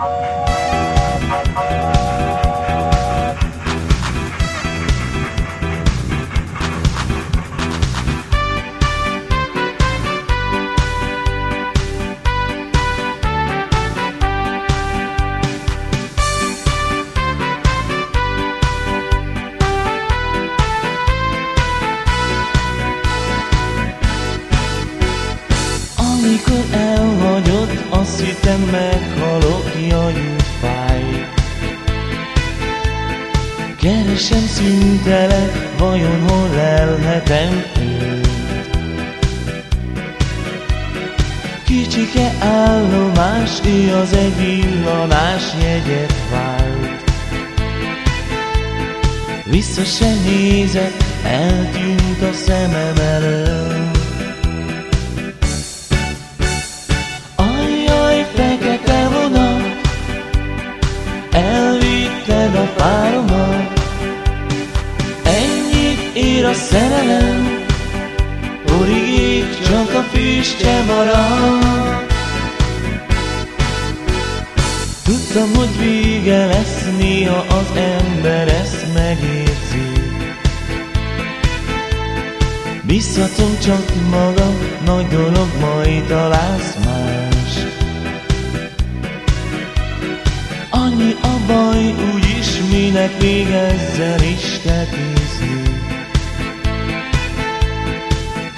Amikor elhagyott, azt hittem meghalok, jaj, fáj. Keresem szüntelet, vajon hol lelhetem őt Kicsike állomás, ő az egy villanás jegyet vált. Vissza se nézett, eltűnt a szemem elől a szerelem Origék csak a füstje marad. Tudtam, hogy vége lesz Néha az ember ezt megérzi. Biztatom csak magam Nagy dolog, majd találsz más. Annyi a baj, úgyis minek még ezzel is tetézni.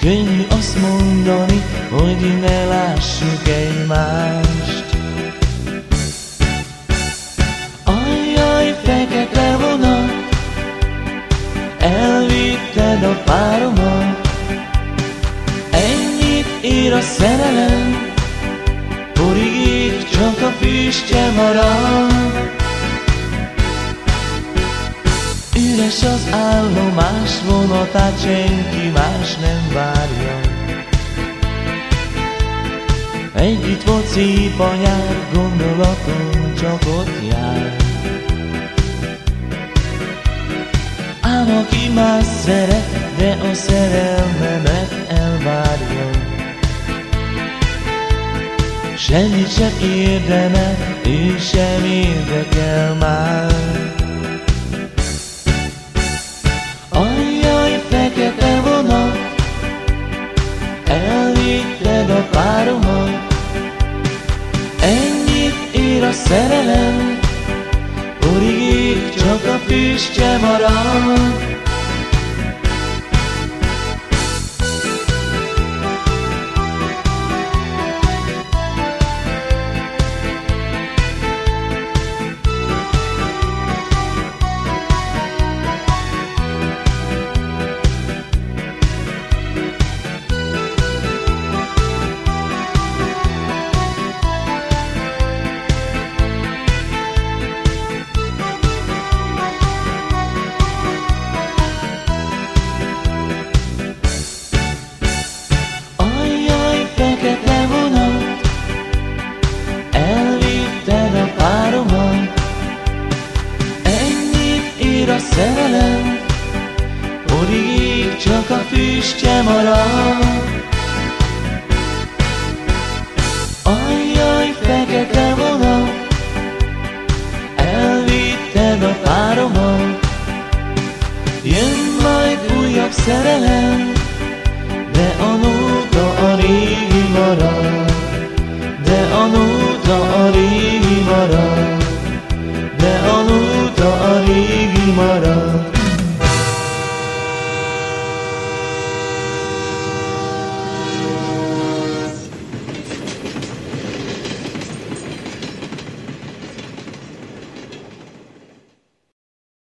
Könnyű azt mondani, hogy ne lássuk egymást. Ajjaj, fekete vonat, elvitted a páromat, ennyit ér a szerelem, Porigék csak a füstje marad. Üres az állomás vonatát, senki más nem várja. Együtt volt szép a nyár, gondolatom csak ott jár. Ám aki más szeret, de a szerelmemet elvárja. Semmit sem érdemel, ő sem érdekel már. Páromat. Ennyit ér a szerelem, origék csak a füstje marad. Szerelem, Origék csak a füstje marad. Ajjaj, fekete vonat, elvitted a páromat. Jön majd újabb szerelem,